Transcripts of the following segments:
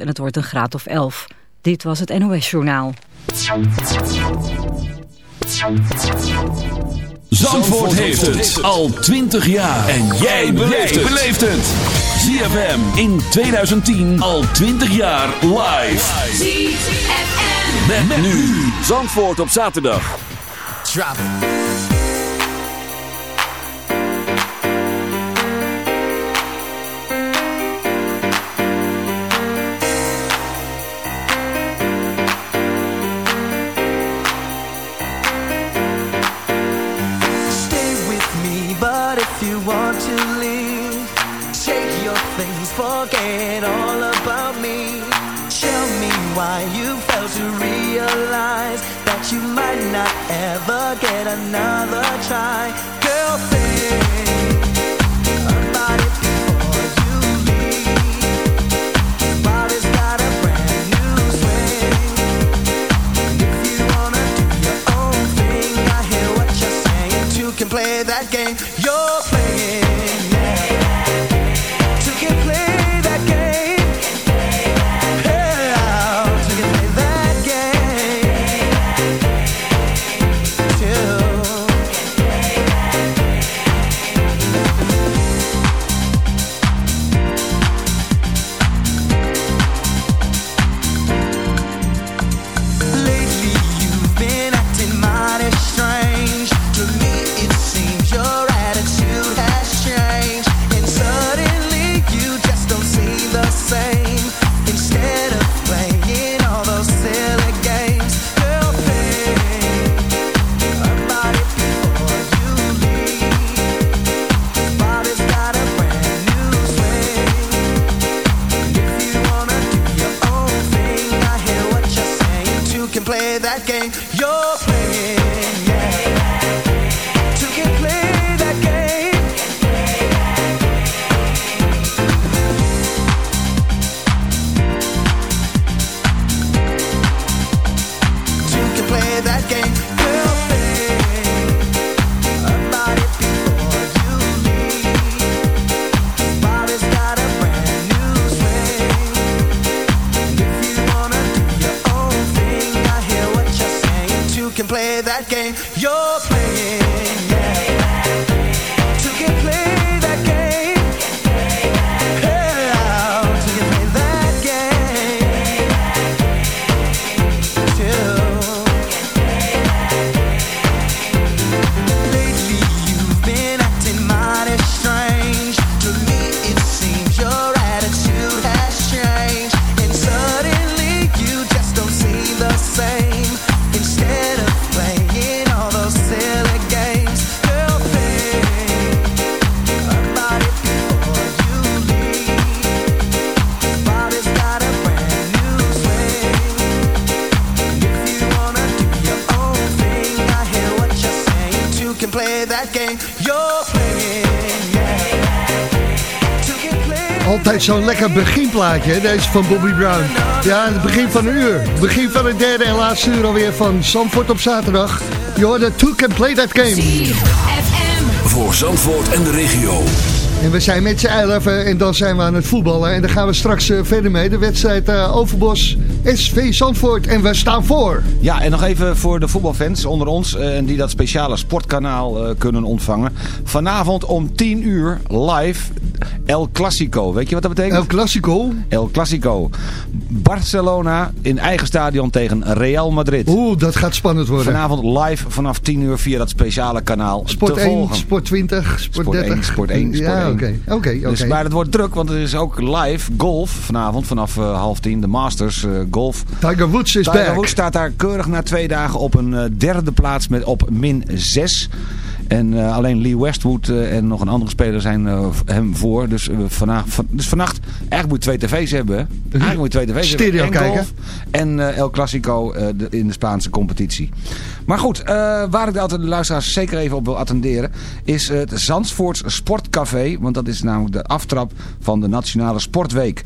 En het wordt een graad of 11. Dit was het NOS Journaal. Zandvoort heeft het al 20 jaar. En jij beleeft het. ZFM in 2010 al 20 jaar live. ZFM. Met, met nu. Zandvoort op zaterdag. Drop another try. Lekker beginplaatje, deze van Bobby Brown. Ja, het begin van een uur. Begin van het derde en laatste uur alweer van Zandvoort op zaterdag. Je hoorde Two Can Play That Game. Voor Zandvoort en de regio. En we zijn met z'n elfen en dan zijn we aan het voetballen. En daar gaan we straks eh, verder mee. De wedstrijd eh, Overbos, SV Zandvoort. En we staan voor. Ja, en nog even voor de voetbalfans onder ons eh, en die dat speciale sportkanaal kunnen ontvangen. Vanavond om 10 uur live El Clasico. Weet je wat dat betekent? El Clasico. El Clasico. Barcelona in eigen stadion tegen Real Madrid. Oeh, dat gaat spannend worden. Vanavond live vanaf 10 uur via dat speciale kanaal Sport te 1, volgen. Sport 20, Sport, Sport 30. 1, Sport 1, Sport ja, 1. oké. Oké, oké. Dus, maar het wordt druk, want er is ook live golf vanavond vanaf eh, half tien. De Masters eh, golf. Tiger Woods is Tiger back. Woods staat daar keurig na twee dagen op een eh, derde plaats met op min 6. En eh, alleen Lee Westwood eh, en nog een andere speler zijn eh, hem voor. Dus, vandaag, van, dus vannacht, eigenlijk moet je twee tv's hebben. hè? Eigenlijk moet je twee tv's Stereo hebben. En kijken. en El Clasico de- in de Spaanse competitie. Maar goed, waar ik altijd de luisteraars zeker even op wil attenderen... is het Zandvoorts Sportcafé. Want dat is namelijk de aftrap van de Nationale Sportweek.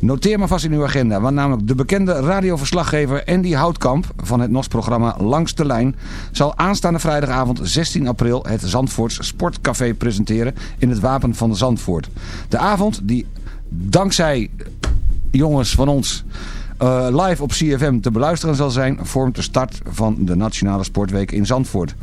Noteer maar vast in uw agenda, want namelijk de bekende radioverslaggever Andy Houtkamp van het NOS-programma Langs de Lijn zal aanstaande vrijdagavond 16 april het Zandvoorts Sportcafé presenteren in het Wapen van Zandvoort. De avond die dankzij jongens van ons eh, live op CFM te beluisteren zal zijn, vormt de start van de Nationale Sportweek in Zandvoort.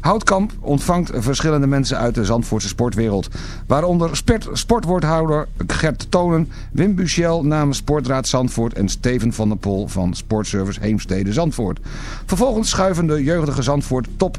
Houtkamp ontvangt verschillende mensen uit de Zandvoortse sportwereld. Waaronder sport, sportwoordhouder Gert Tonen, Wim Buchel namens Sportraad Zandvoort en Steven van der Pol van Sportservice Heemstede Zandvoort. Vervolgens schuiven de jeugdige Zandvoort top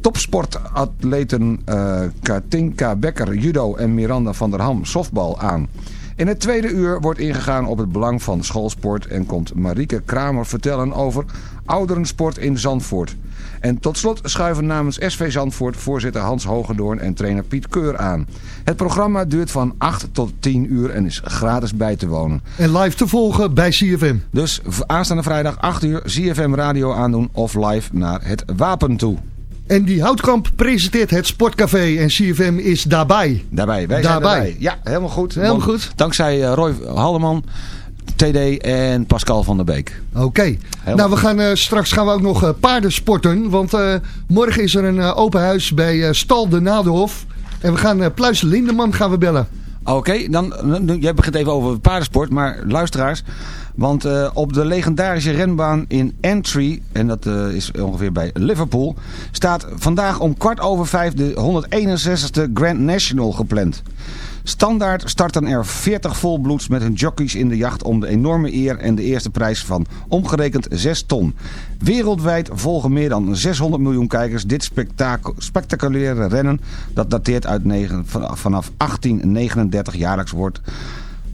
topsportatleten uh, Katinka Becker judo en Miranda van der Ham softbal aan. In het tweede uur wordt ingegaan op het belang van schoolsport en komt Marieke Kramer vertellen over ouderensport in Zandvoort. En tot slot schuiven namens SV Zandvoort voorzitter Hans Hogendoorn en trainer Piet Keur aan. Het programma duurt van 8 tot 10 uur en is gratis bij te wonen. En live te volgen bij CFM. Dus aanstaande vrijdag 8 uur CFM radio aandoen of live naar het Wapen toe. En die Houtkamp presenteert het Sportcafé en CFM is daarbij. Daarbij, wij zijn daarbij. Ja, helemaal goed. Helemaal goed. Dankzij uh, Roy Halleman, TD en Pascal van der Beek. Oké. Nou, we gaan, uh, straks gaan we ook nog uh, paarden sporten. Want uh, morgen is er een open huis bij Stal de Nadehof. En we gaan Pluis Lindeman gaan we bellen. Oké, dan, dan, jij begint even over paardensport. Maar luisteraars... Want uh, op de legendarische renbaan in Entry, en dat uh, is ongeveer bij Liverpool, staat vandaag om kwart over vijf de 161ste Grand National gepland. Standaard starten er 40 volbloeds met hun jockeys in de jacht om de enorme eer en de eerste prijs van omgerekend 6 ton. Wereldwijd volgen meer dan 600 miljoen kijkers dit spectaculaire rennen dat dateert uit vanaf 1839 jaarlijks wordt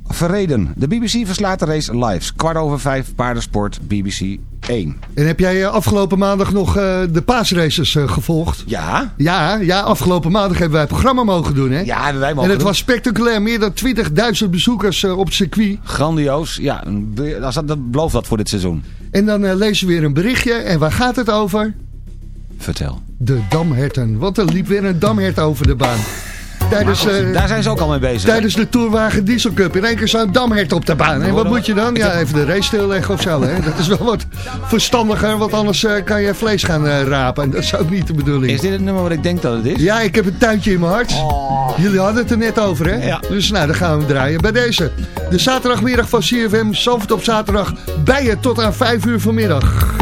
verreden. De BBC verslaat de race live. Kwart over vijf, paardensport, BBC 1. En heb jij eh, afgelopen maandag nog uh, de paasraces uh, gevolgd? Ja. Ja, ja, afgelopen maandag hebben wij het programma mogen doen, hè? Ja, hebben wij mogen En het doen. was spectaculair. Meer dan 20.000 bezoekers op het circuit. Grandioos. Ja, dat, dat belooft dat voor dit seizoen. En dan lezen we weer een berichtje. En waar gaat het over? Vertel. De damherten. Want er liep weer een damhert over de baan. Tijdens, uh, daar zijn ze ook al mee bezig. Tijdens de Tourwagen Diesel Cup. In één keer zo'n damhert op de baan. En wat moet je dan? Ja, even de race stilleggen of zo. Hè? Dat is wel wat verstandiger, want anders uh, kan je vlees gaan uh, rapen. En dat is ook niet de bedoeling. Is dit het nummer wat ik denk dat het is? Ja, ik heb een tuintje in mijn hart. Oh. Jullie hadden het er net over, hè? Ja. Dus nou, dan gaan we draaien bij deze. De zaterdagmiddag van CFM, Zalvert op zaterdag. Bij je tot aan 5 uur vanmiddag.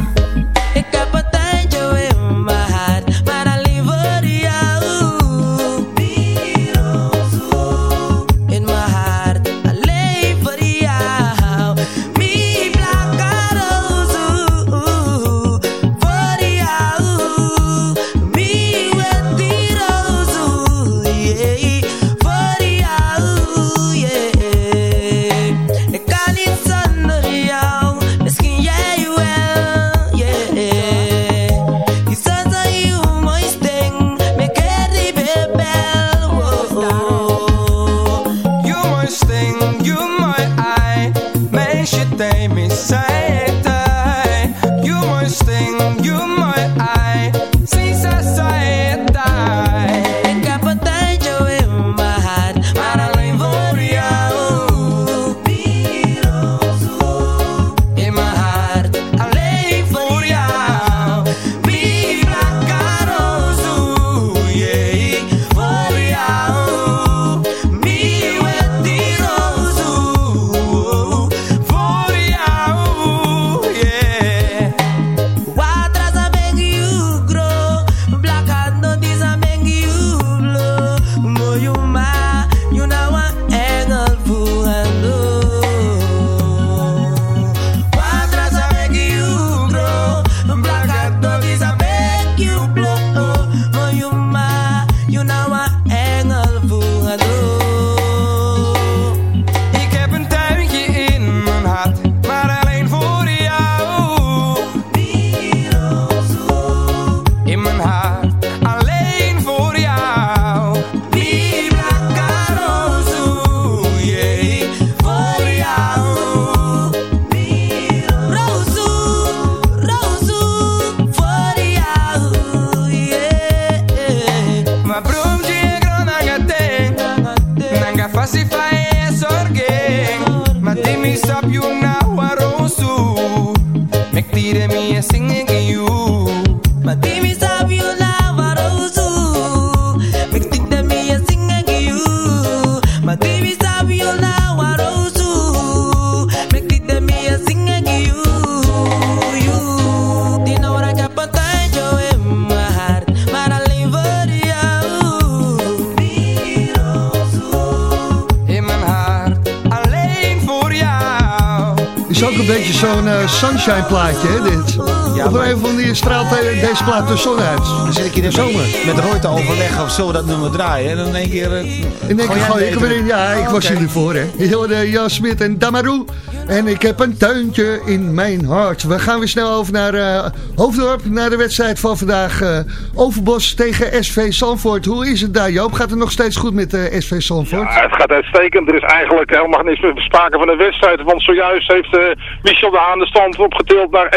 Sunshine plaatje, hè, dit. Ja, Op een maar- andere manier straalt de- deze plaat de zon uit. Dan zit ik hier De zomer. met, Roy te overleggen of we dat nummer draaien. En dan in één keer... eh, In één keer gooi ik hem erin. Ja, ik was jullie voor, hè. Hoorde Jan Smit en Damarou. En ik heb een tuintje in mijn hart. We gaan weer snel over naar eh, Hoofddorp. Naar de wedstrijd van vandaag. eh, Overbos tegen SV Zandvoort. Hoe is het daar, Joop? Gaat het nog steeds goed met eh, SV? Ja, het gaat uitstekend. Er is eigenlijk helemaal niks meer sprake van een wedstrijd. Want zojuist heeft Michel de Haan de stand opgetild naar 1-4.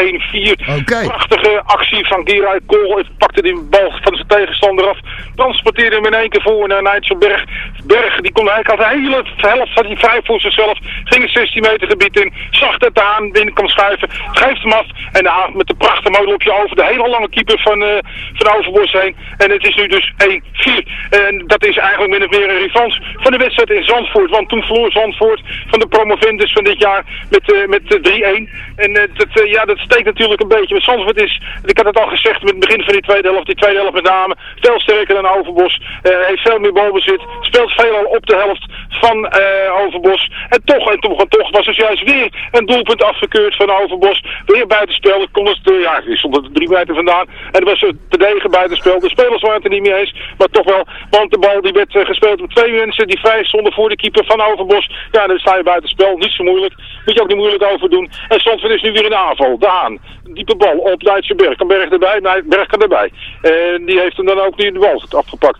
Oké. Prachtige actie van Gerard Kool. Hij pakte die bal van zijn tegenstander af. Transporteerde hem in één keer voor naar Nijtselberg. Berg, die kon eigenlijk had de hele helft had hij vrij voor zichzelf. Ging het 16 meter gebied in. Zag dat de Haan binnen kan schuiven. Geeft hem af. En de met de prachtige modelopje over de hele lange keeper van, eh van Overbos heen. En het is nu dus 1-4. En dat is eigenlijk min of meer een revanche van de wedstrijd in Zandvoort. Want toen verloor Zandvoort van de promovendus van dit jaar met, eh, met eh, 3-1. En eh, dat, eh, ja, dat steekt natuurlijk een beetje. Want Zandvoort is, ik had het al gezegd met het begin van die tweede helft, die tweede helft met name, veel sterker dan Overbos. Heeft veel meer balbezit. Speelt veelal op de helft van eh, Overbos. En toch, en toch, toch was er juist weer een doelpunt afgekeurd van Overbos. Weer buitenspel. Kon het, eh, ja, die stond er drie meter vandaan. En er was te degen buitenspel. De spelers waren het er niet mee eens. Maar toch wel, want de bal die werd eh, gespeeld door twee mensen die vrij stonden voor de keeper van Overbos. Ja, dan sta je buitenspel. Niet zo moeilijk. Moet je ook niet moeilijk over doen. En Zandvoort is nu weer in de aanval. Daan. Diepe bal op Duitse Berg. Kan Berg erbij? Nee, Berg kan erbij. En die heeft hem dan ook niet de bal afgepakt.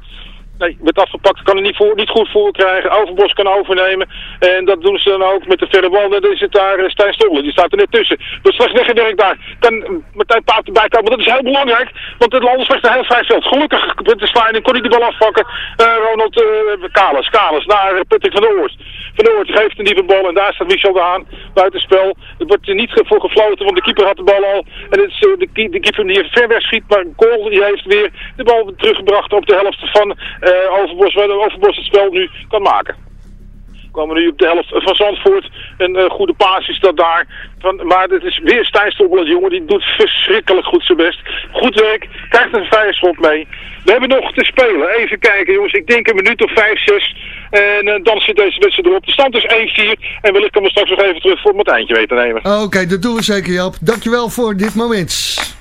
Nee, werd afgepakt, kan er niet, voor, niet goed voor krijgen. Overbos kan overnemen. En dat doen ze dan ook met de verre bal. Dan het daar eh, Stijn Stollen, die staat er net tussen. Dat slecht weggewerkt daar. Kan eh, Martijn Paap erbij komen, dat is heel belangrijk. Want het land slecht een heel vrij veld. Gelukkig met de sliding kon hij de bal afpakken. Eh, Ronald uh, Kalis, Kalis naar Patrick van der Oort. Van der Oort geeft een diepe bal en daar staat Michel de Haan buitenspel. Er wordt niet voor gefloten, want de keeper had de bal al. En het is eh, de, keeper die ver weg schiet, maar Kool die heeft weer de bal teruggebracht op de helft van eh Overbos, waar Overbos het spel nu kan maken komen nu op de helft van Zandvoort. Een eh, goede paas is dat daar. Van, maar het is weer Stijn jongen. Die doet verschrikkelijk goed zijn best. Goed werk. Krijgt een vrije schop mee. We hebben nog te spelen. Even kijken jongens. Ik denk een minuut of 5, 6. En eh, dan zit deze wedstrijd erop. De stand is 1-4. En wellicht komen we straks nog even terug voor het eindje weten te nemen. Oké, dat doen we zeker, Joop. Dankjewel voor dit moment.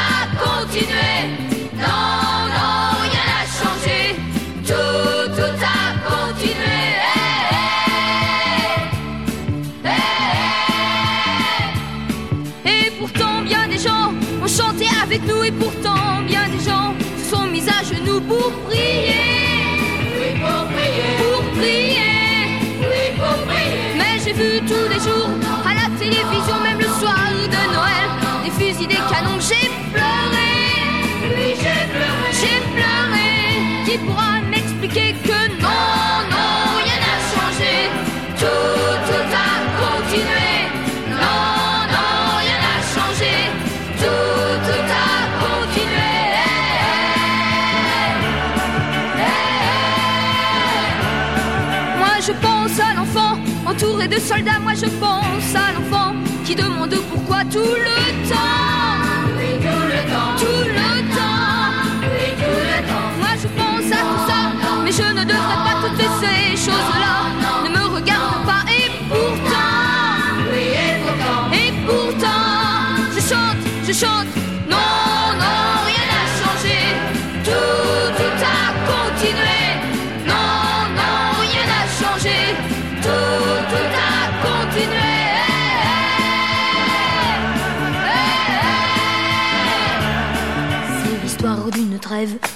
même le soir de Noël, des fusils, des canons, j'ai pleuré. Oui, j'ai pleuré. J'ai pleuré. Qui pourra m'expliquer que non, non, rien n'a changé. Tout, tout a continué. Non, non, rien n'a changé. Tout, tout a continué. Moi je pense à l'enfant entouré de soldats, moi je pense à qui demande pourquoi tout le temps. Oui, tout le temps. Tout le temps. Oui, tout le temps. Moi je pense à tout ça, mais je ne devrais pas toutes ces choses-là. Ne me regarde pas et pourtant, Oui, et pourtant. et pourtant, je chante, je chante.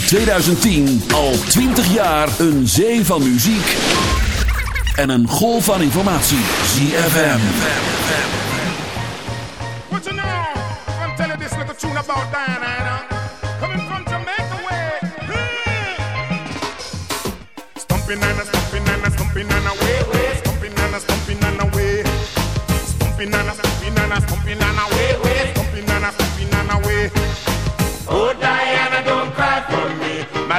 In 2010 al 20 jaar een zee van muziek. En een golf van informatie. ZFM. What you know? From Jamaica way.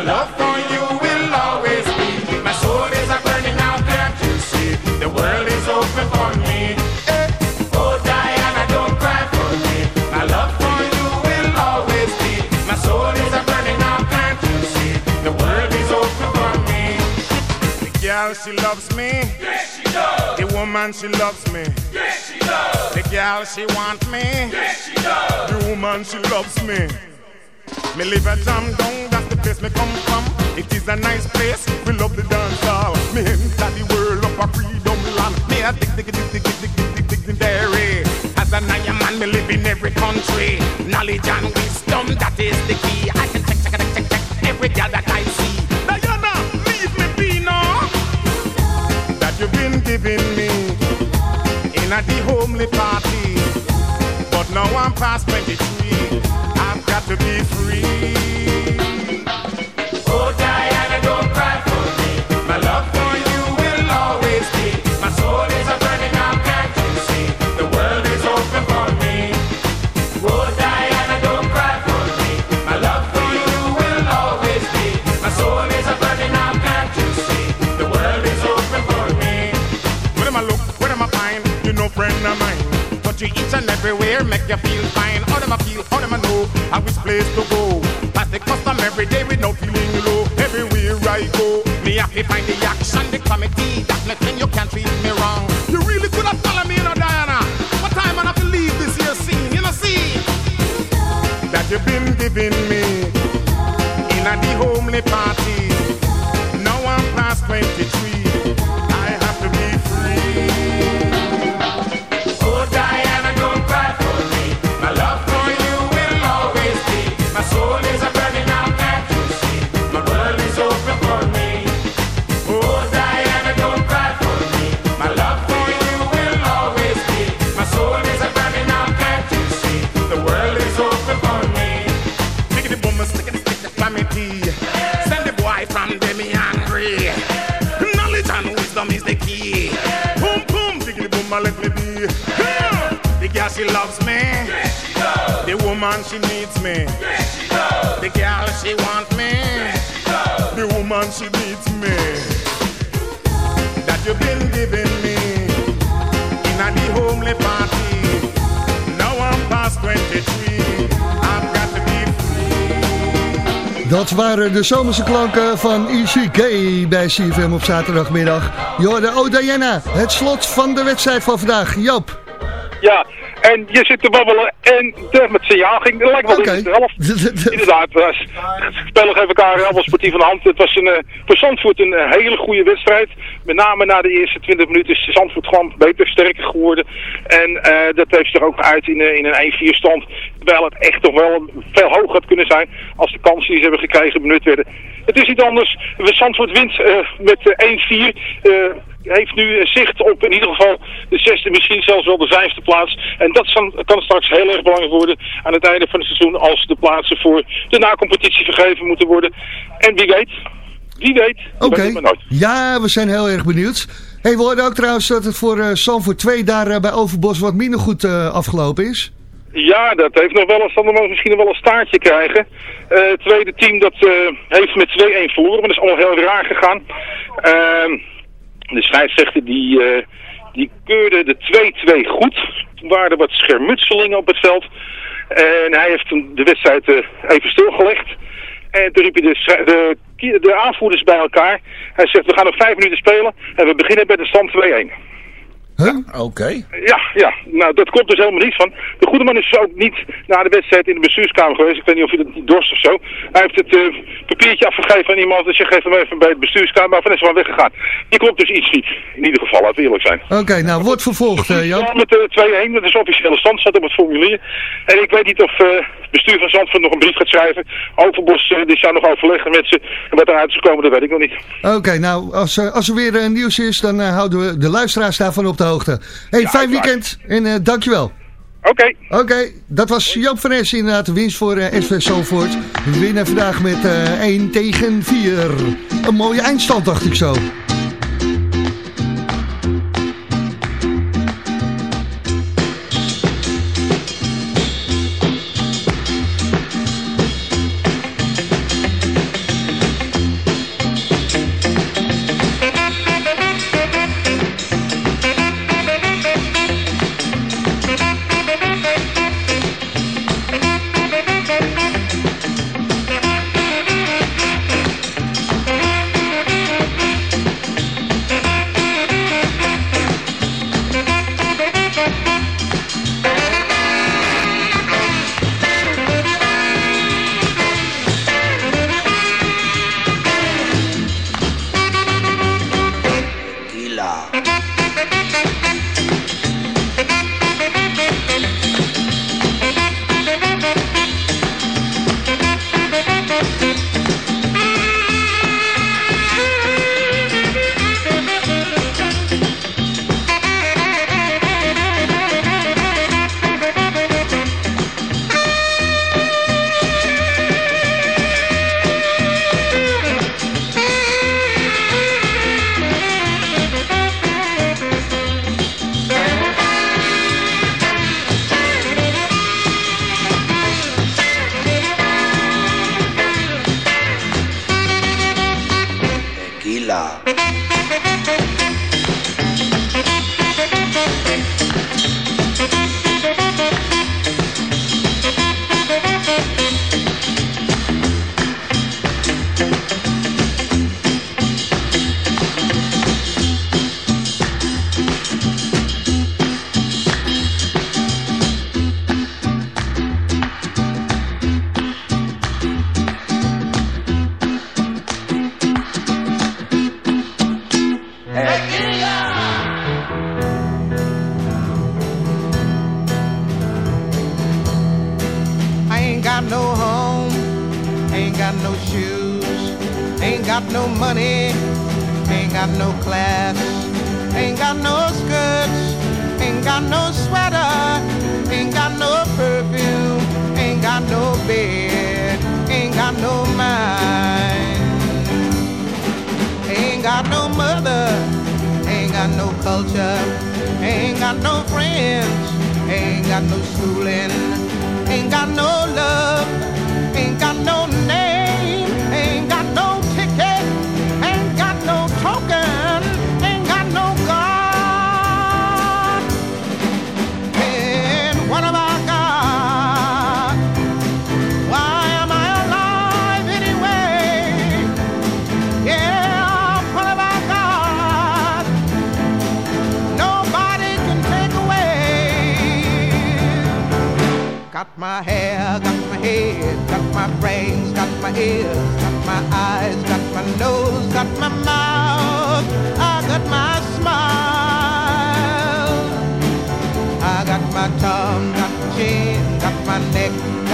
Love for you will always be. My soul is a burning out, can't you see? The world is open for me. Eh. Oh Diana, don't cry for me. My love for you will always be. My soul is a burning out, can't you see? The world is open for me. The girl she loves me. Yes she does. The woman she loves me. Yes she does. The girl she wants me. Yes she does. The woman she loves me. Me live a jam down, that's the place me come from. It is a nice place, we love the dance hall. Me enter the world of a freedom land. Me a dig dig dig dig dig dig dig dig dairy. As an iron man, me live in every country. Knowledge and wisdom, that is the key. I can check check check check check every girl that I see. Diana, leave me be now. That you've been giving me in a the homely party. But now I'm past 23. To be free. Oh, Diana, don't cry for me. My love for you will always be. My soul is a burning out, can't you see? The world is open for me. Oh, Diana, don't cry for me. My love for you will always be. My soul is a burning can't you see? The world is open for me. Where am I look? Where am I find? You know, friend of mine. Touch you each and everywhere, make you feel fine. How them I feel? How them I know? How which place to go? Pass the custom every day with no feeling low. Everywhere I go, me happy find the action, the comedy. That nothing you can't treat me wrong. You really could have followed me, you know, Diana. What time I have to leave this here scene? You know, see that you've been giving me in a the homely party. Now I'm past 23. Me be. Yeah. The girl, she loves me. Yes, she does. The woman, she needs me. Yes, she does. The girl, she wants me. Yes, she. The woman, she needs me. That you've been giving me in a the homely party. Now I'm past 23. Dat waren de zomerse klanken van ECK bij CFM op zaterdagmiddag. Jorde, oh Diana, het slot van de wedstrijd van vandaag. Joop. Ja, en je zit te babbelen en de, met signaal ging. Het lijkt wel Oké. in helft. Inderdaad, we spelen even elkaar allemaal sportief aan de hand. Het was een, eh, voor Zandvoort een eh, hele goede wedstrijd. Met name na de eerste 20 minuten is Zandvoort gewoon beter, sterker geworden. En eh, dat heeft zich ook uit in, eh, in een 1-4 stand. Terwijl het echt toch wel veel hoger had kunnen zijn als de kansen die ze hebben gekregen benut werden. Het is niet anders. Zandvoort wint eh, met eh, 1-4. Heeft nu zicht op in ieder geval de zesde, misschien zelfs wel de vijfde plaats. En dat kan, kan straks heel erg belangrijk worden aan het einde van het seizoen als de plaatsen voor de nacompetitie vergeven moeten worden. En wie weet, wie weet, Oké, ja, we zijn heel erg benieuwd. Hey, we hoorden ook trouwens dat het voor uh, Sanford 2 daar eh, bij Overbos wat minder goed eh, afgelopen is. Ja, dat heeft nog wel eens, misschien nog wel een staartje krijgen. Eh, het tweede team dat heeft met 2-1 verloren, maar dat is allemaal heel raar gegaan. De scheidsrechter die, eh, die keurde de 2-2 goed. Toen waren er wat schermutselingen op het veld. En hij heeft de wedstrijd eh, even stilgelegd. En toen riep hij de, de, de aanvoerders bij elkaar. Hij zegt, we gaan nog vijf minuten spelen en we beginnen bij de stand 2-1. Oké. Ja, ja, nou dat komt dus helemaal niet van. De goede man is dus ook niet na de wedstrijd in de bestuurskamer geweest. Ik weet niet of je dat niet dorst of zo. Hij heeft het eh, papiertje afgegeven aan iemand en zegt geef hem even bij de bestuurskamer. Maar van is gewoon weggegaan. Die klopt dus iets niet. In ieder geval, laten we eerlijk zijn. Oké, nou, wordt vervolgd, eh, Jan. Ja, met uh, 2-1, dat is officiële stand, staat op het formulier. En ik weet niet of eh, het bestuur van Zandvoort nog een brief gaat schrijven. Overbos, eh, die zou nog overleggen met ze. En wat eruit is gekomen, dat weet ik nog niet. Oké, nou, als, eh, als er weer eh, nieuws is, dan eh, houden we de luisteraars daarvan op de hoogte. hey, fijn weekend en eh, dankjewel. Oké. Oké, dat was Joop van Essen inderdaad de winst voor eh, SV Zalvoort. We winnen vandaag met eh 1 tegen 4. Een mooie eindstand, dacht ik zo.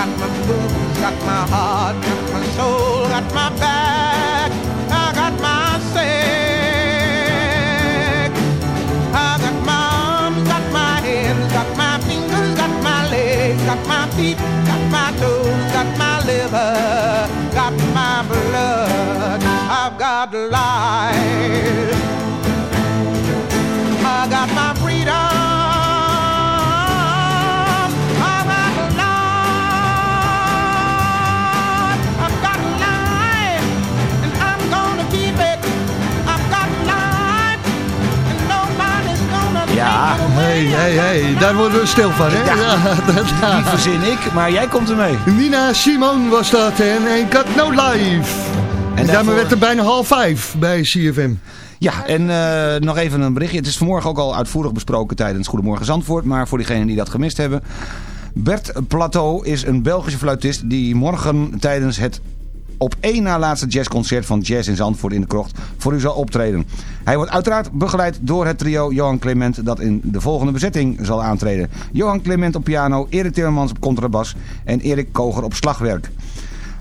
Got my boobs, got my heart, got my soul, got my back, I got my sex. I got my arms, got my hands, got my fingers, got my legs, got my feet, got my toes, got my liver, got my blood. I've got life. Hey, hey, hey, daar worden we stil van, hè? Ja. dat, Die verzin ik, maar jij komt ermee. Nina Simone was dat en I Got No Life. En daarmee werd er bijna half vijf bij CFM. Ja, en eh, nog even een berichtje. Het is vanmorgen ook al uitvoerig besproken tijdens Goedemorgen Zandvoort. Maar voor diegenen die dat gemist hebben. Bert Plateau is een Belgische fluitist die morgen tijdens het op één na laatste jazzconcert van Jazz in Zandvoort in de Krocht voor u zal optreden. Hij wordt uiteraard begeleid door het trio Johan Clement dat in de volgende bezetting zal aantreden. Johan Clement op piano, Erik Timmermans op contrabas en Erik Koger op slagwerk.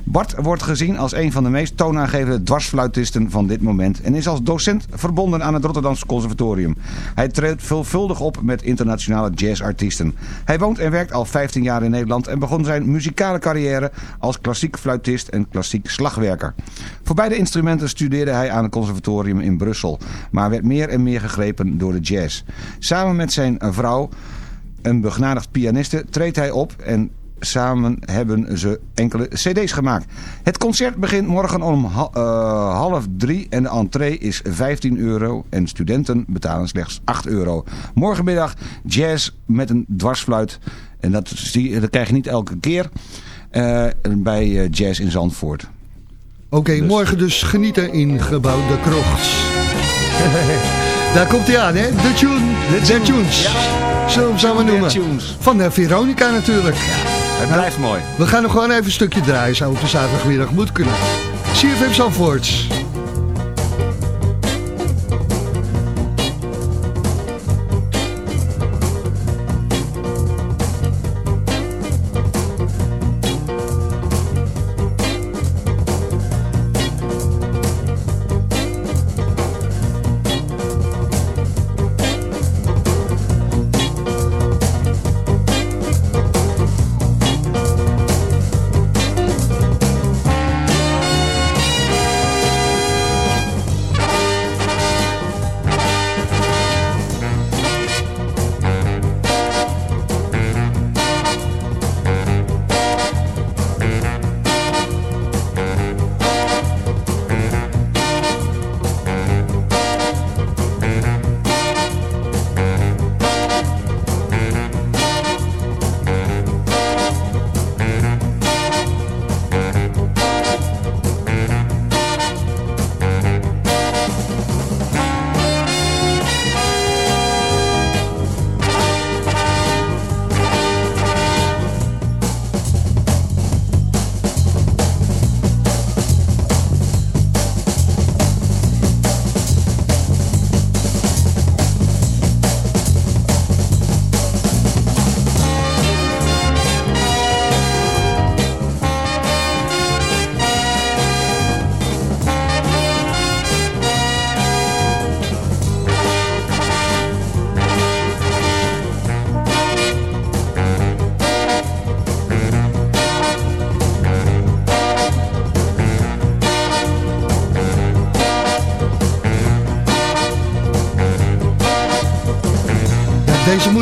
Bart wordt gezien als een van de meest toonaangevende dwarsfluitisten van dit moment en is als docent verbonden aan het Rotterdamse Conservatorium. Hij treedt veelvuldig op met internationale jazzartiesten. Hij woont en werkt al 15 jaar in Nederland en begon zijn muzikale carrière als klassiek fluitist en klassiek slagwerker. Voor beide instrumenten studeerde hij aan het Conservatorium in Brussel, maar werd meer en meer gegrepen door de jazz. Samen met zijn vrouw, een begnadigd pianiste, treedt hij op en Samen hebben ze enkele cd's gemaakt. Het concert begint morgen om ha- eh, half drie en de entree is 15 euro. En studenten betalen slechts 8 euro. Morgenmiddag jazz met een dwarsfluit. En dat, zie, dat krijg je niet elke keer eh, bij eh, Jazz in Zandvoort. Oké, morgen dus genieten in Gebouw de Krocht. Daar komt hij aan, hè? De tune, de, tunes. Zullen we hem zo maar noemen. Van Veronica natuurlijk. Het blijft mooi. We gaan nog gewoon even een stukje draaien, zo op de zaterdagmiddag moet kunnen. CFM Zandvoorts.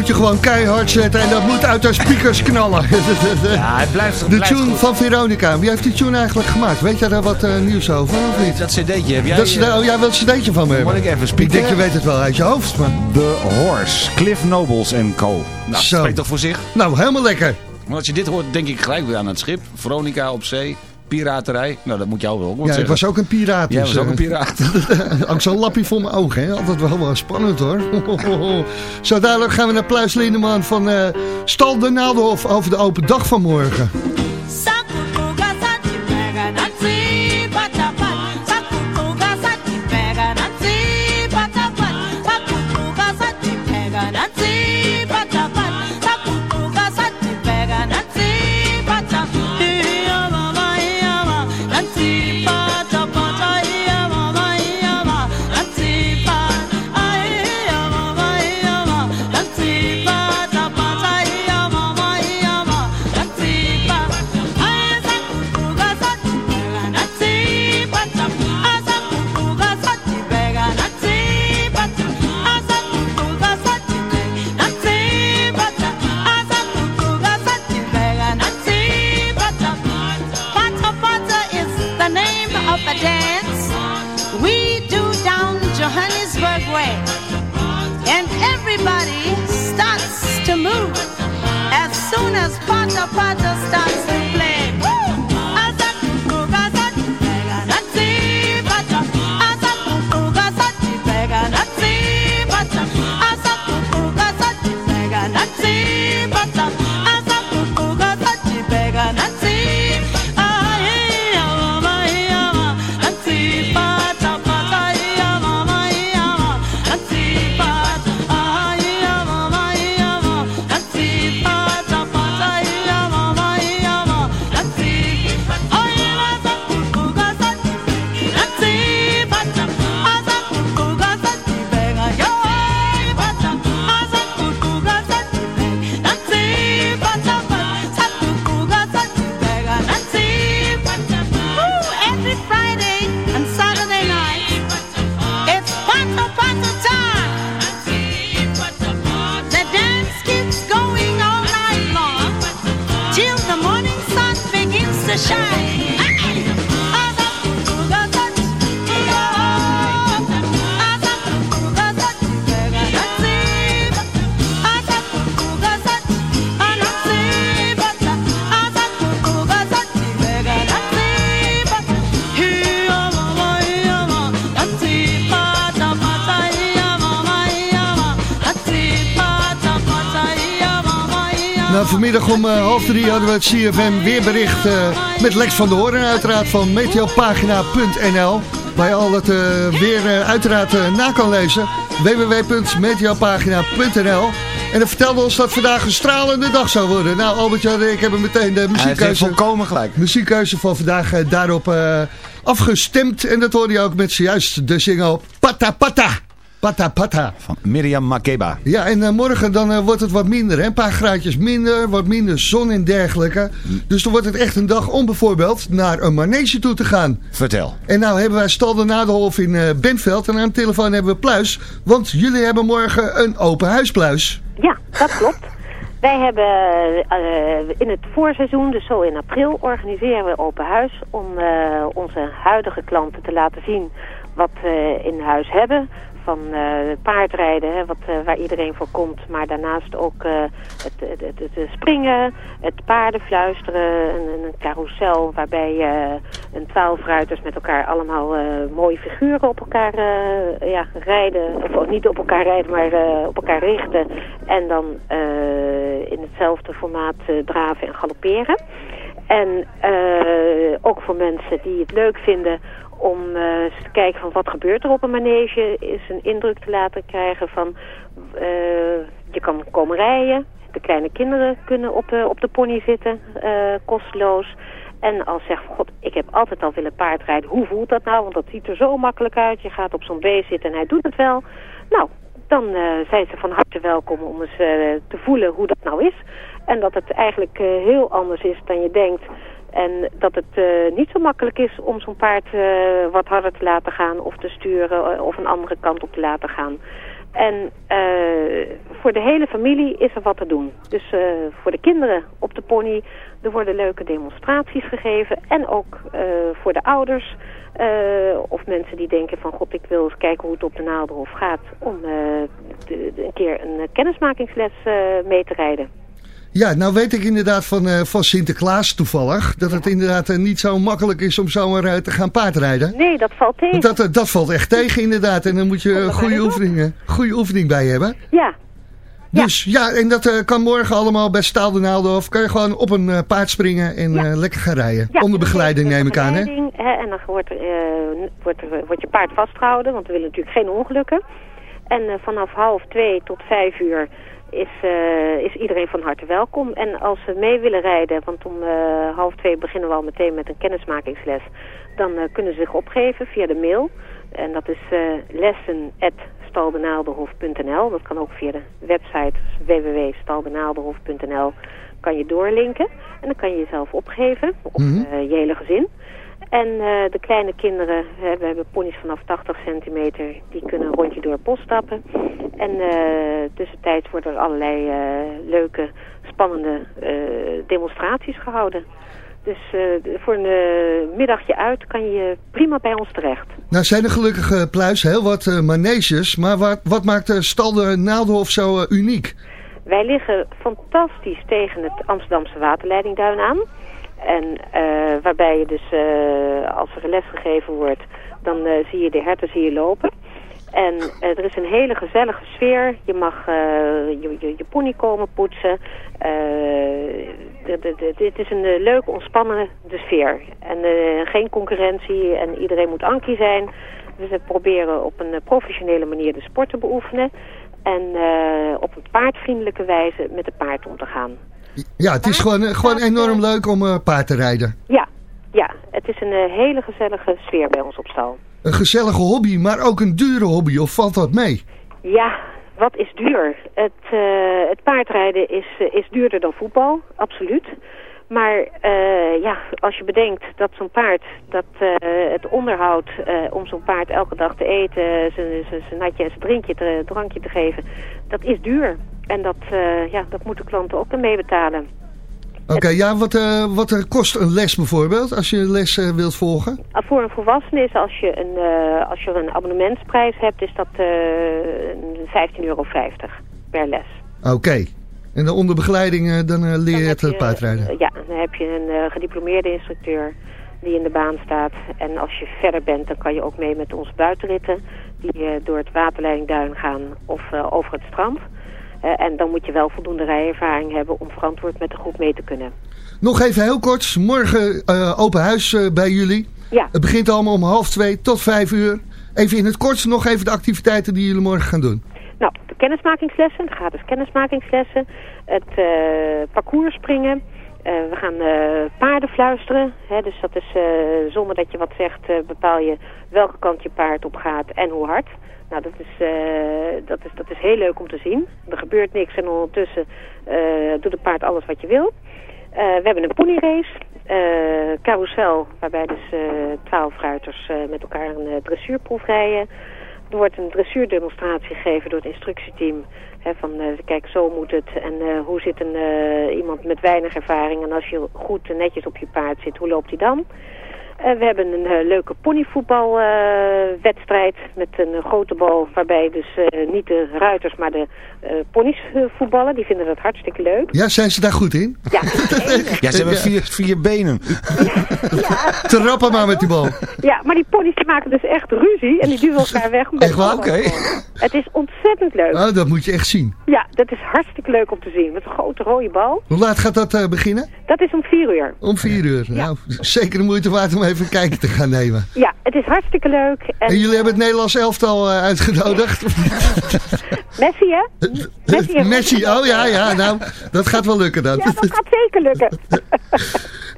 Moet je gewoon keihard zetten en dat moet uit de speakers knallen. Ja, het blijft, het De blijft tune goed. van Veronica. Wie heeft die tune eigenlijk gemaakt? Weet jij daar wat eh, nieuws over of niet? Dat cd'tje heb jij... Dat cd oh, jij wilt een cd'tje van me hebben? Moet ik even Ik denk je weet het wel uit je hoofd, maar... The Horse, Cliff Nobles en Co. Nou, Zo. spreekt toch voor zich? Nou, helemaal lekker. Maar als je dit hoort, denk ik gelijk weer aan het schip. Veronica op zee, piraterij. Nou, dat moet jou wel Ja, ik was ook een piraat. Jij dus, was ook eh, een piraat. Ook zo'n lappie voor mijn ogen, hè? Altijd wel, wel spannend, hoor. Zo dadelijk gaan we naar Pluis Lindeman van eh Stal de Naaldenhof over de open dag van morgen. Johannesburg way. And everybody starts to move as soon as Pata Pata starts om eh, half drie hadden we het CFM weerbericht uh, met Lex van der Hoorn uiteraard van meteopagina.nl. Waar je al het uh, weer uiteraard na kan lezen. www.meteopagina.nl En dan vertelde ons dat vandaag een stralende dag zou worden. Nou Albert-Jan, ik heb meteen de muziekkeuze, volkomen gelijk. muziekkeuze van vandaag daarop afgestemd. En dat hoorde je ook met zojuist de single Pata Pata. Pata Pata. Van Miriam Makeba. Ja, en uh, morgen dan uh, wordt het wat minder. Hè? Een paar graadjes minder, wat minder zon en dergelijke. Dus dan wordt het echt een dag om bijvoorbeeld naar een manege toe te gaan. Vertel. En nou hebben wij Stal de Nadelhof in uh, Bentveld. En aan de telefoon hebben we Pluis. Want jullie hebben morgen een open huispluis. Ja, dat klopt. Wij hebben in het voorseizoen, dus zo in april, organiseren we open huis om onze huidige klanten te laten zien wat we in huis hebben van uh, paardrijden, hè, wat, uh, waar iedereen voor komt. Maar daarnaast ook uh, het, het, het, het, springen, het paardenfluisteren, een, een carousel waarbij een twaalf ruiters met elkaar allemaal mooie figuren op elkaar ja, rijden. Of, niet op elkaar rijden, maar op elkaar richten. En dan in hetzelfde formaat draven en galopperen. En ook voor mensen die het leuk vinden om uh, te kijken van wat gebeurt er op een manege, is een indruk te laten krijgen van uh, je kan komen rijden, de kleine kinderen kunnen op, uh, op de pony zitten, kosteloos. En als zegt, god, ik heb altijd al willen paardrijden, hoe voelt dat nou? Want dat ziet er zo makkelijk uit, je gaat op zo'n beest zitten en hij doet het wel. Nou, dan zijn ze van harte welkom om eens te voelen hoe dat nou is. En dat het eigenlijk heel anders is dan je denkt en dat het uh, niet zo makkelijk is om zo'n paard uh, wat harder te laten gaan of te sturen of een andere kant op te laten gaan. En voor de hele familie is er wat te doen. Dus voor de kinderen op de pony, er worden leuke demonstraties gegeven. En ook voor de ouders of mensen die denken van god ik wil eens kijken hoe het op de Naalderhof gaat. Om de, een keer een kennismakingsles mee te rijden. Ja, nou weet ik inderdaad van, uh, van Sinterklaas toevallig... dat het inderdaad uh, niet zo makkelijk is om zomaar uh, te gaan paardrijden. Nee, dat valt tegen. Dat, dat valt echt tegen inderdaad. En dan moet je goede, oefeningen, goede oefening bij hebben. Ja. Dus ja, en dat kan morgen allemaal bij Staal de Naaldorf. Kan je gewoon op een paard springen en ja. lekker gaan rijden. Ja, Onder begeleiding neem ik aan, hè? En dan wordt, er, wordt, wordt je paard vastgehouden, want we willen natuurlijk geen ongelukken. En vanaf half twee tot vijf uur is, uh, is iedereen van harte welkom. En als ze mee willen rijden, want om uh, half twee beginnen we al meteen met een kennismakingsles, dan uh, kunnen ze zich opgeven via de mail. En dat is lessen.staldenaalderhof.nl. Dat kan ook via de website www.staldenaalderhof.nl kan je doorlinken. En dan kan je jezelf opgeven, of mm -hmm. je hele gezin. En uh, de kleine kinderen, hè, we hebben ponies vanaf 80 centimeter, die kunnen een rondje door het bos stappen. En uh, tussentijds worden er allerlei uh, leuke, spannende demonstraties gehouden. Dus voor een middagje uit kan je prima bij ons terecht. Nou zijn er gelukkig pluis heel wat maneges, maar wat, wat maakt de Stalde Naaldenhof zo uniek? Wij liggen fantastisch tegen het Amsterdamse waterleidingduin aan. En uh, waarbij je dus, uh, als er les gegeven wordt, dan uh, zie je de herten zie lopen. En er is een hele gezellige sfeer. Je mag je, je, je pony komen poetsen. Dit is een leuke, ontspannende sfeer. En geen concurrentie en iedereen moet ankie zijn. Dus we proberen op een professionele manier de sport te beoefenen. En op een paardvriendelijke wijze met het paard om te gaan. Ja, het is gewoon, gewoon enorm leuk om uh, paard te rijden. Ja, ja, het is een uh, hele gezellige sfeer bij ons op stal. Een gezellige hobby, maar ook een dure hobby, of valt dat mee? Ja, wat is duur? Het, uh, het paardrijden is, is duurder dan voetbal, absoluut. Maar uh, ja, als je bedenkt dat zo'n paard, dat het onderhoud om zo'n paard elke dag te eten, zijn natje en zijn drinkje te, drankje te geven, dat is duur. En dat, ja, dat moeten klanten ook mee betalen. Oké, okay, ja, wat, wat kost een les bijvoorbeeld, als je een les wilt volgen? Voor een volwassene is, als je een, als je een abonnementsprijs hebt, is dat 15,50 euro per les. Oké. Okay. En dan onder begeleiding dan uh, leer je het paardrijden? Uh, ja, dan heb je een uh, gediplomeerde instructeur die in de baan staat. En als je verder bent, dan kan je ook mee met onze buitenritten. Die door het waterleidingduin gaan of over het strand. En dan moet je wel voldoende rijervaring hebben om verantwoord met de groep mee te kunnen. Nog even heel kort. Morgen eh, open huis eh, bij jullie. Ja. Het begint allemaal om half twee tot vijf uur. Even in het kort nog even de activiteiten die jullie morgen gaan doen. Nou, de kennismakingslessen, de gratis kennismakingslessen, het eh, parcours springen. We gaan paarden fluisteren. Hè, dus dat is eh, zonder dat je wat zegt, bepaal je welke kant je paard op gaat en hoe hard. Nou, dat is, eh, dat, is, dat is heel leuk om te zien. Er gebeurt niks en ondertussen eh, doet het paard alles wat je wil. Eh, we hebben een ponyrace, carousel, waarbij dus twaalf ruiters met elkaar een dressuurproef rijden. Er wordt een dressuurdemonstratie gegeven door het instructieteam. Hè, van kijk, zo moet het. En hoe zit een, iemand met weinig ervaring? En als je goed en netjes op je paard zit, hoe loopt hij dan? Eh, we hebben een eh, leuke ponyvoetbalwedstrijd met een eh, grote bal. Waarbij dus eh, niet de ruiters, maar de eh, ponies eh, voetballen. Die vinden dat hartstikke leuk. Ja, zijn ze daar goed in? Ja, Ja, ze hebben vier, vier benen. Trappen maar met die bal. Ja, maar die ponies die maken dus echt ruzie en die duwen elkaar weg. Echt waar? allemaal Oké. Het is ontzettend leuk. Oh, dat moet je echt zien. Ja, dat is hartstikke leuk om te zien. Met een grote rode bal. Hoe laat gaat dat eh, beginnen? Dat is om vier uur. Om vier uur. Nou, zeker de moeite waard om even een kijkje te gaan nemen. Ja, het is hartstikke leuk. En, En jullie hebben het Nederlands elftal eh, uitgenodigd? Messi, hè? Messi, Messi, oh ja, ja, nou, dat gaat wel lukken dan. Ja, dat gaat zeker lukken.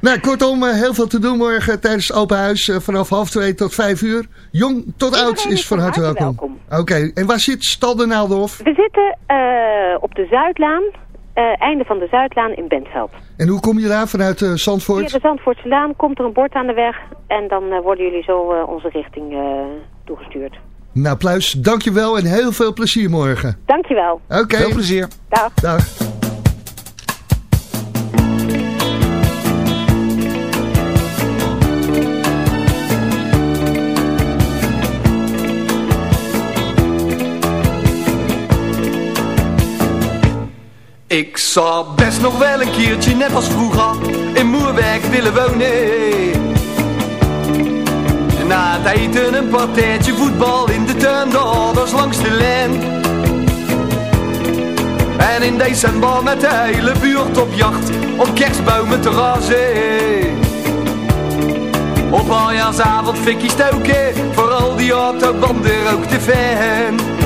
Nou, kortom, eh, heel veel te doen morgen tijdens het open huis eh, vanaf half twee tot vijf uur. Jong tot oud is van harte welkom. Oké, en waar zit Stal de Naaldenhof? We zitten op de Zuidlaan. Eh, einde van de Zuidlaan in Bentveld. En hoe kom je daar vanuit eh, Via Zandvoort? de Zandvoortse Laan komt er een bord aan de weg. En dan eh, worden jullie zo eh, onze richting eh, toegestuurd. Nou, Pluis, dankjewel en heel veel plezier morgen. Dankjewel. Oké. Veel plezier. Dag. Dag. Ik zou best nog wel een keertje, net als vroeger, in Moerwijk willen wonen. Na het eten een partijtje voetbal in de tuin, de langs de lijn. En in december met de hele buurt op jacht, op kerstbomen te razen. Op aljaarsavond fikkie stoken, voor al die autobanden ook de fan.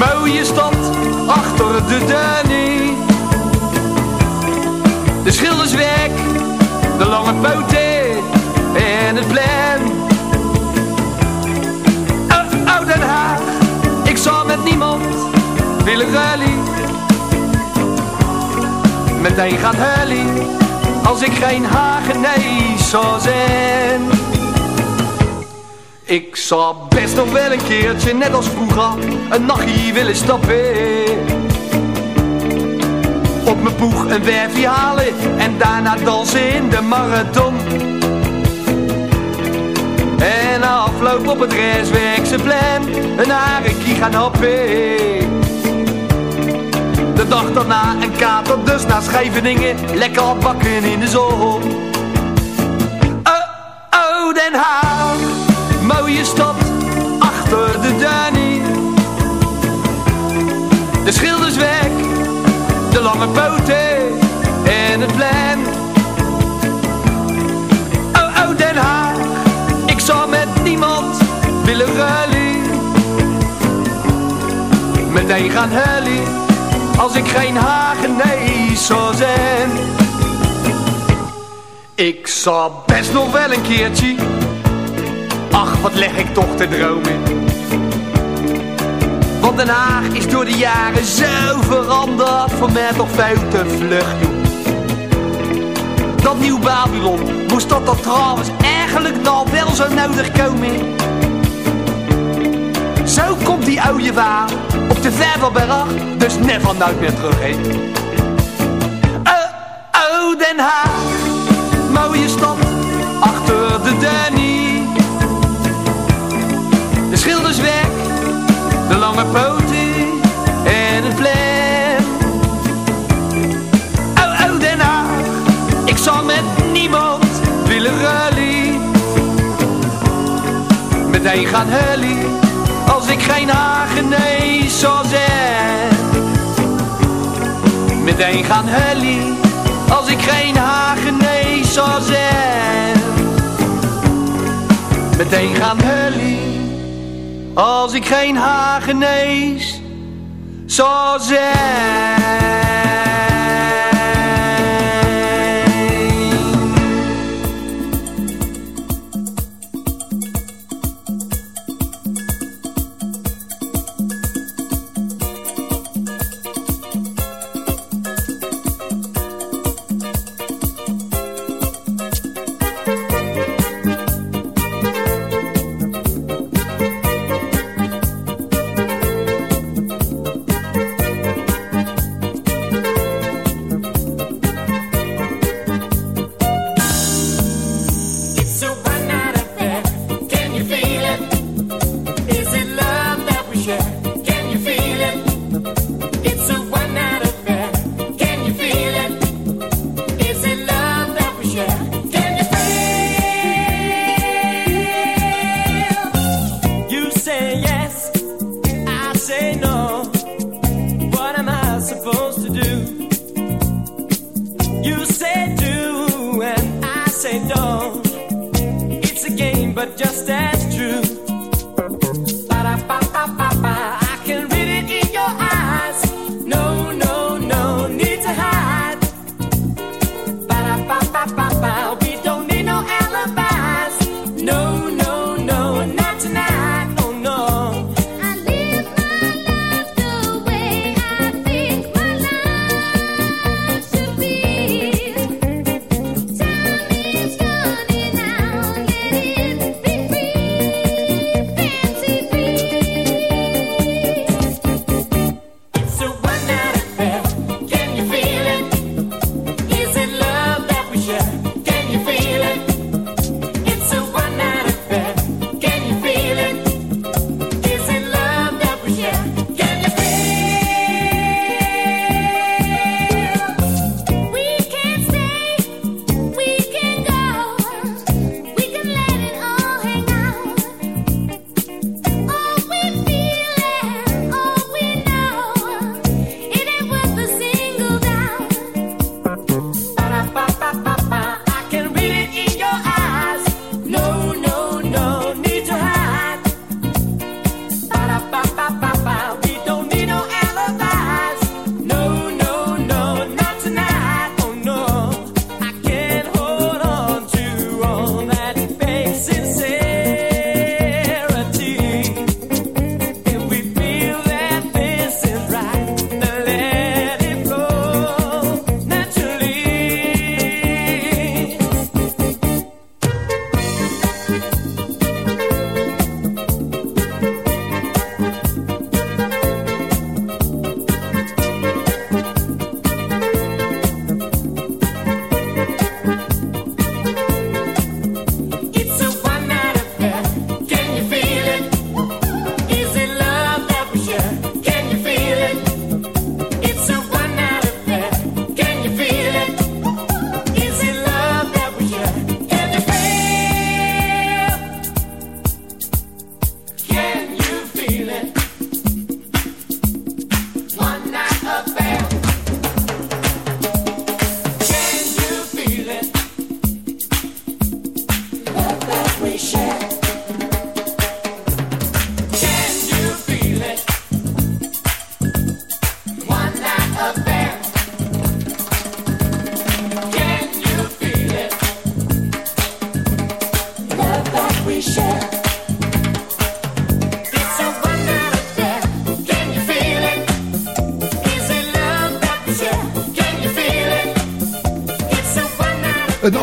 Mooie stad achter de Danny. De schilders weg, de lange poten en het plein. Oh, oh Den Haag, ik zou met niemand willen rally. Meteen gaan hullie, als ik geen Hagenees zou zijn. Ik zou best nog wel een keertje, net als vroeger, een nachtje willen stappen. Op mijn poeg een werfje halen en daarna dansen in de marathon. En afloop op het restwerkse plan, een harekie gaan happen. De dag daarna een kater, dus naar Scheveningen, lekker bakken in de zon. Oh, oh Den Haag mooie stad achter de Danny. De schilders weg, de lange poten en het plein. Oh, oh Den Haag, ik zou met niemand willen rally. Meteen gaan hullie, als ik geen Hagenees zou zijn. Ik zou best nog wel een keertje Ach, wat leg ik toch te dromen. Want Den Haag is door de jaren zo veranderd. Voor mij toch veel te vlug, joh. Dat nieuw Babylon, moest dat dat trouwens eigenlijk dan wel zo nodig komen? Zo komt die oude waar op de Verberg, dus never nooit meer terug heen. Oh, oh Den Haag. en een. Oh, oh, Den Haag, ik zal met niemand willen rally. Meteen gaan hully, als ik geen hagenees zal zijn. Meteen gaan hully, als ik geen hagenees zal zijn. Meteen gaan hully als ik geen haar genees, zal zij.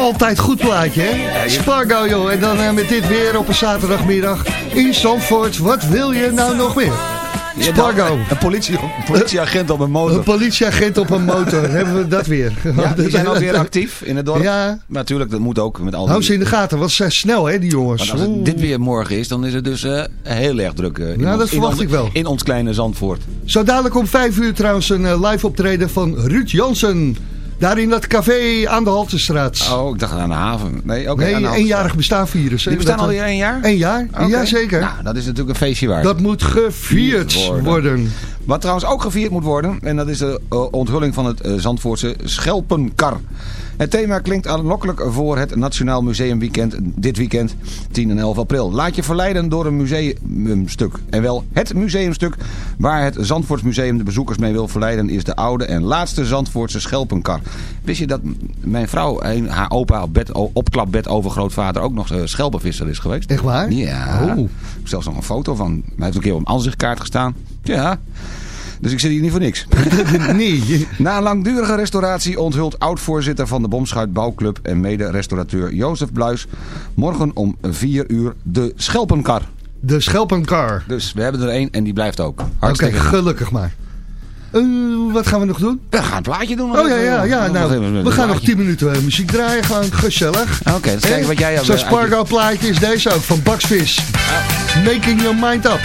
altijd goed plaatje, hè? Spargo, joh. En dan eh, met dit weer op een zaterdagmiddag in Zandvoort. Wat wil je nou nog meer? Spargo. Een, politie, een, politieagent op een motor. Een politieagent op een motor. hebben we dat weer. Ja, die zijn alweer actief in het dorp. Ja. Natuurlijk, dat moet ook met al die... Hou ze in de gaten, Wat zijn snel hè, die jongens. Als het dit weer morgen is, dan is het dus eh, heel erg druk. Uh, dat verwacht ik wel. In ons kleine Zandvoort. Zo dadelijk om vijf uur trouwens een live optreden van Ruud Jansen. Daar in dat café aan de Haltestraat. Oh, ik dacht aan de haven. Nee, oké. aan de nee, eenjarig bestaan ze. Die bestaan alweer één jaar? Één jaar, ja zeker. Nou, dat is natuurlijk een feestje waard. Dat moet gevierd worden. worden. Wat trouwens ook gevierd moet worden, en dat is de eh, onthulling van het eh, Zandvoortse Schelpenkar. Het thema klinkt aanlokkelijk voor het Nationaal Museumweekend dit weekend 10 en 11 april. Laat je verleiden door een museumstuk. En wel het museumstuk waar het Zandvoortsmuseum de bezoekers mee wil verleiden is de oude en laatste Zandvoortse Schelpenkar. Wist je dat mijn vrouw, een- haar opa op bed, opklapbed overgrootvader ook nog eh, schelpenvisser is geweest? Echt waar? Ja. Oh. Ik heb zelfs nog een foto van. Hij heeft een keer op een ansichtkaart gestaan. Ja. Dus ik zit hier niet voor niks. nee. Na een langdurige restauratie onthult oud-voorzitter van de Bomschuit Bouwclub en mede-restaurateur Jozef Bluis morgen om 4 uur de Schelpenkar. De Schelpenkar. Dus we hebben er één en die blijft ook. Hartstikke goed. gelukkig maar. Eh, wat gaan we nog doen? We gaan het plaatje doen. Oh ja, ja, ja. Nou, we een gaan nog plaatje. 10 minuten eh, muziek draaien. Gewoon gezellig. Oké, kijken Hè? wat jij... Zo'n je- Spargo plaatje is deze ook, van Bugs Fizz. Making your mind up.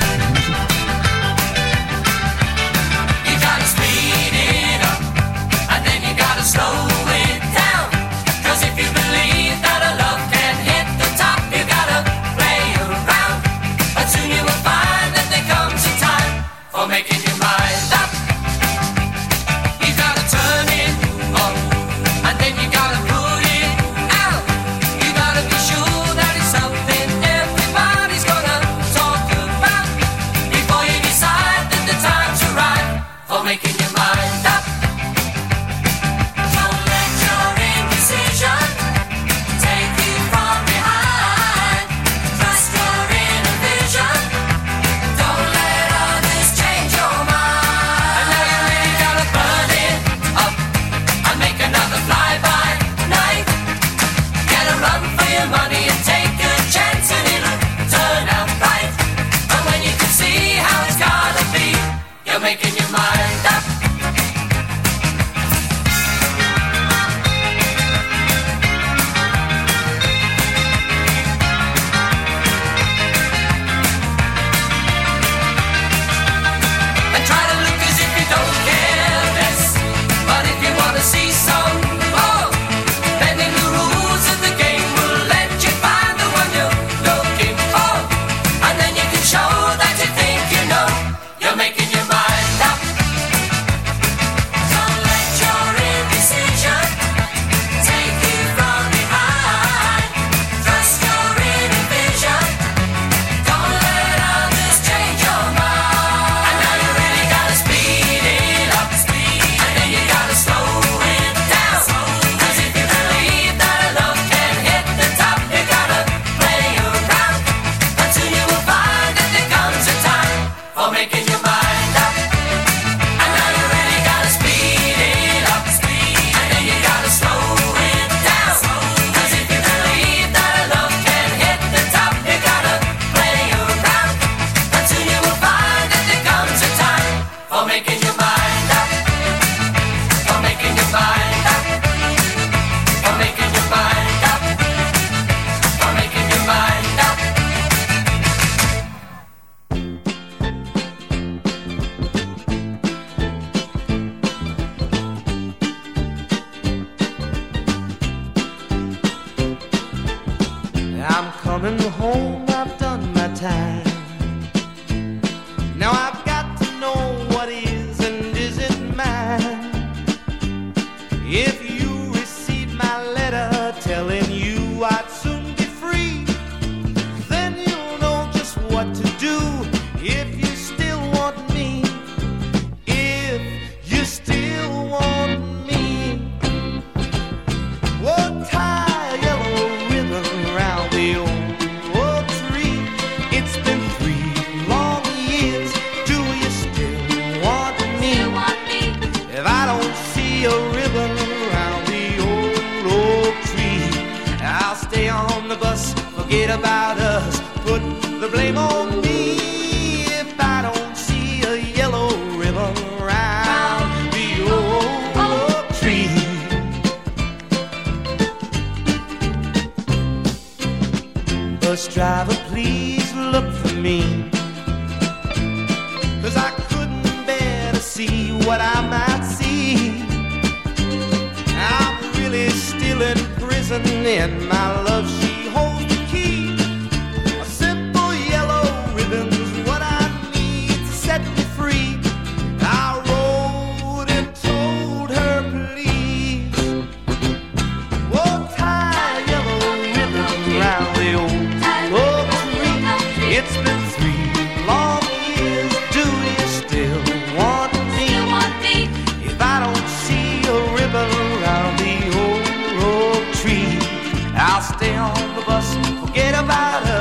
On the bus, forget about us,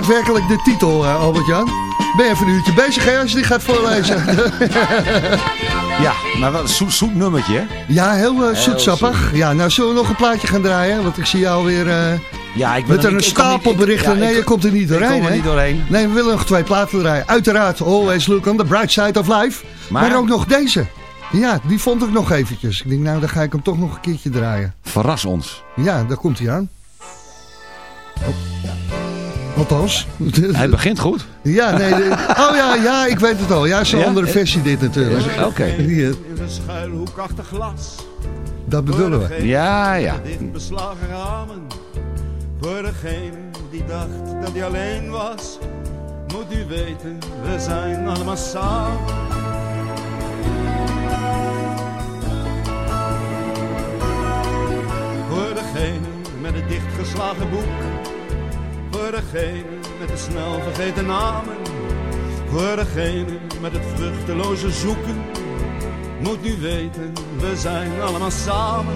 daadwerkelijk de titel, eh, Albert-Jan? Ben je even een uurtje bezig hè, als je die gaat voorlezen? Ja, maar wel een zoet, zoet nummertje, hè? ja, heel uh, Heel zoetsappig. Ja, nou zullen we nog een plaatje gaan draaien? Want ik zie jou weer eh, Ja, ik ben met er een ik stapel ik- berichten. ja, nee, ik- je komt er niet ik doorheen. kom er hè? niet doorheen. Nee, we willen nog twee platen draaien. Uiteraard, always look on the bright side of life. Maar, Maar- ook nog deze. Ja, die vond ik nog eventjes. Ik denk, nou, dan ga ik hem toch nog een keertje draaien. Verras ons. Ja, daar komt hij aan. Althans. Hij begint goed. Ja, nee. de- oh ja, ja, ik weet het al. Ja, zo'n Ja? andere versie dit natuurlijk. Oké. Eh, In een schuilhoek achter glas. Dat bedoelen we. Ja, ja. Dicht beslagen ramen. Voor degene die dacht dat hij alleen was. Moet u weten, we zijn allemaal samen. Voor degene met het dichtgeslagen boek. Voor degene met de snel vergeten namen. Voor degene met het vruchteloze zoeken. Moet u weten, we zijn allemaal samen.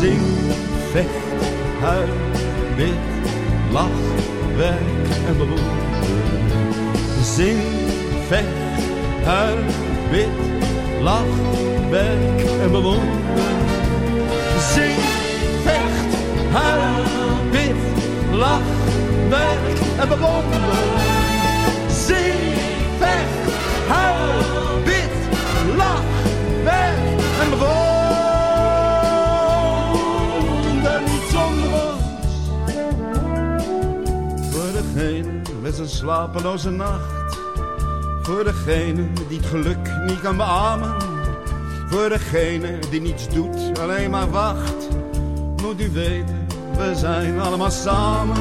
Zing, vecht, huil, bid, lach, werk en bewonder. Zing, vecht, huil, bid, lach, werk en bewonder. Zing, huil, bid, lach, werk en bewonder. Zing, vecht, huil, bid, lach, werk en bewonder. Niet zonder ons. Voor degene met zijn slapeloze nacht. Voor degene die het geluk niet kan beamen. Voor degene die niets doet, alleen maar wacht. Moet u weten, we zijn allemaal samen.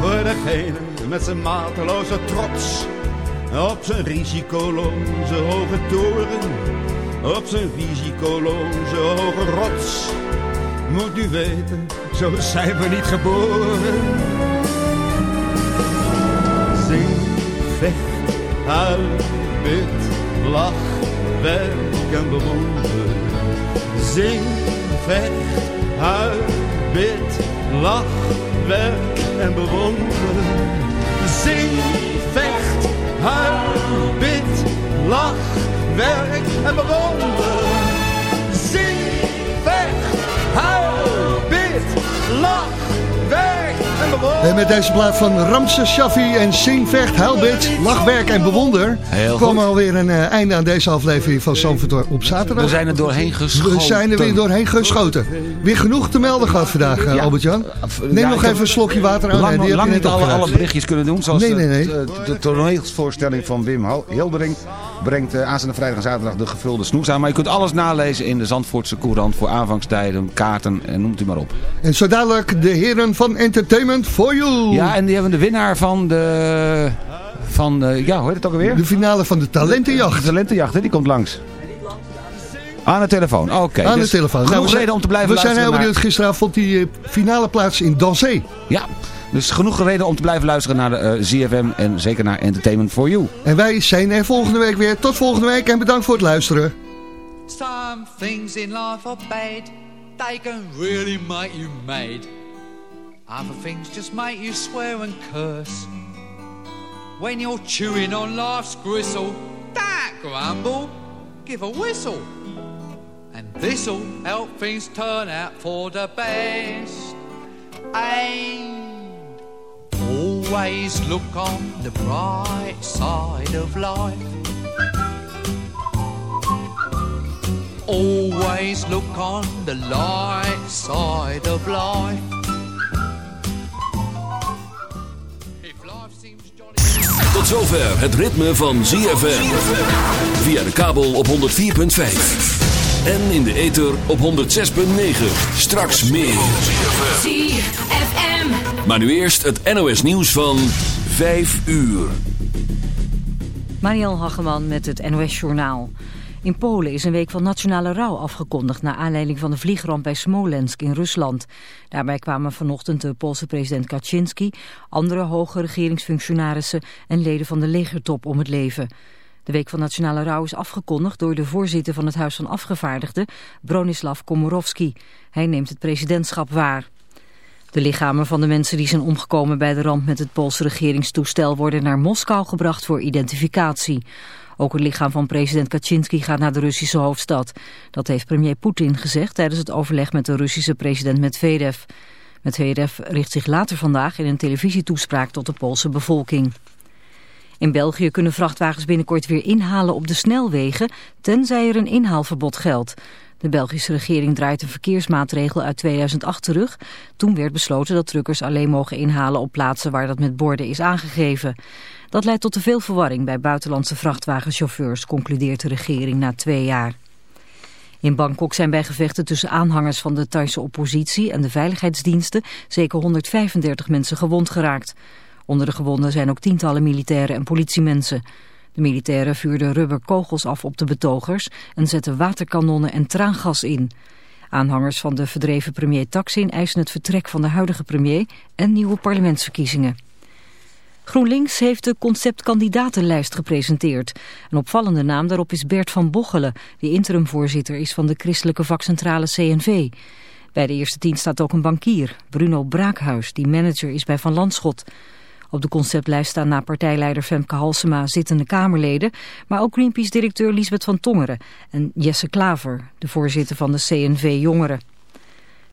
Voor degene met zijn mateloze trots. Op zijn risicoloze hoge toren. Op zijn risicoloze hoge rots. Moet u weten, zo zijn we niet geboren. Zing, vecht, huil, bid, lach, werk en bewonder. Zing, vecht, huil, bid, lach, werk en bewonder. Zing, vecht, huil, bid, lach, werk en bewonder. En met deze plaat van Ramses Shaffi en Sing, Vecht, Huilbit, Lachwerk en Bewonder... Heel kwam goed. alweer een eh, einde aan deze aflevering van Zandvoort op zaterdag. We zijn er doorheen geschoten. We zijn er weer doorheen geschoten. Weer genoeg te melden gehad vandaag, eh, Ja. Albert-Jan. Neem Ja, nog even een slokje water aan. Lang, Nee, die lang niet alle, berichtjes kunnen doen. Zoals Nee, nee, nee. De, de, de toneelvoorstelling van Wim Hil- Hildering brengt uh, aanstaande vrijdag en zaterdag de gevulde snoes aan. Maar je kunt alles nalezen in de Zandvoortse Courant voor aanvangstijden, kaarten en noemt u maar op. En zo dadelijk de heren van Entertainment for You. Ja, en die hebben de winnaar van de... Van de, ja, hoe heet het ook alweer? De finale van de talentenjacht. De talentenjacht, hè, die komt langs. Aan de telefoon, oké. Aan dus de telefoon. Genoeg Nou, we zijn- reden om te blijven We zijn heel benieuwd. Gisteravond vond die eh, finale plaats in Dansé. Ja, dus genoeg reden om te blijven luisteren naar de eh, ZFM en zeker naar Entertainment for You. En wij zijn er volgende week weer. Tot volgende week en bedankt voor het luisteren. Some things in life are bad, they can really make you mad. Other things just make you swear and curse. When you're chewing on life's gristle, that grumble, give a whistle. And this'll help things turn out for the best. And always look on the bright side of life. Always look on the light side of life. Tot zover het ritme van ZFM. Via de kabel op 104.5. En in de ether op 106.9. Straks meer. ZFM. Maar nu eerst het NOS nieuws van 5 uur. Mariel Hageman met het NOS Journaal. In Polen is een week van nationale rouw afgekondigd... naar aanleiding van de vliegramp bij Smolensk in Rusland. Daarbij kwamen vanochtend de Poolse president Kaczynski... andere hoge regeringsfunctionarissen en leden van de legertop om het leven. De week van nationale rouw is afgekondigd door de voorzitter van het Huis van Afgevaardigden... Bronislav Komorowski. Hij neemt het presidentschap waar. De lichamen van de mensen die zijn omgekomen bij de ramp met het Poolse regeringstoestel worden naar Moskou gebracht voor identificatie. Ook het lichaam van president Kaczynski gaat naar de Russische hoofdstad. Dat heeft premier Poetin gezegd tijdens het overleg met de Russische president Medvedev. Medvedev richt zich later vandaag in een televisietoespraak tot de Poolse bevolking. In België kunnen vrachtwagens binnenkort weer inhalen op de snelwegen, tenzij er een inhaalverbod geldt. De Belgische regering draait een verkeersmaatregel uit 2008 terug. Toen werd besloten dat truckers alleen mogen inhalen op plaatsen waar dat met borden is aangegeven. Dat leidt tot te veel verwarring bij buitenlandse vrachtwagenchauffeurs, concludeert de regering na twee jaar. In Bangkok zijn bij gevechten tussen aanhangers van de Thaise oppositie en de veiligheidsdiensten zeker 135 mensen gewond geraakt. Onder de gewonden zijn ook tientallen militairen en politiemensen. De militairen vuurden rubberkogels af op de betogers en zetten waterkanonnen en traangas in. Aanhangers van de verdreven premier Taksin eisen het vertrek van de huidige premier en nieuwe parlementsverkiezingen. GroenLinks heeft de conceptkandidatenlijst gepresenteerd. Een opvallende naam daarop is Bert van Bochelen, die interimvoorzitter is van de christelijke vakcentrale CNV. Bij de eerste tien staat ook een bankier, Bruno Braakhuis, die manager is bij Van Landschot. Op de conceptlijst staan na partijleider Femke Halsema zittende Kamerleden, maar ook Greenpeace-directeur Lisbeth van Tongeren en Jesse Klaver, de voorzitter van de CNV Jongeren.